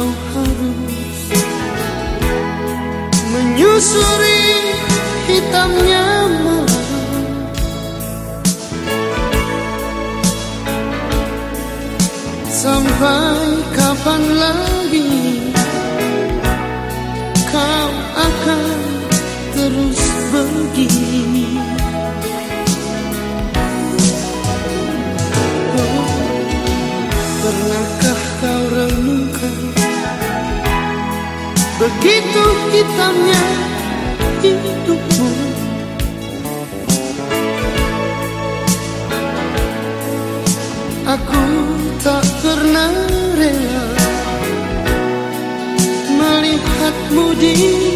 kau harus menyusuri hitamnya malam. Sampai kapan lagi Begitu hitamnya hidupmu. Aku tak pernah rela Melihatmu di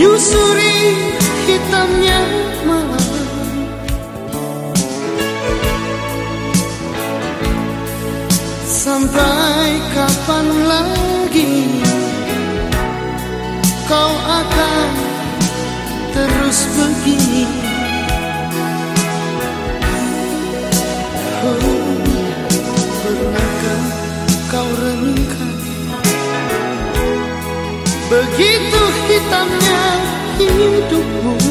menyusuri hitamnya malam. Sampai kapan lagi kau akan terus begini? Oh, pernahkah kau renungkan Begitu hitamnya hidupmu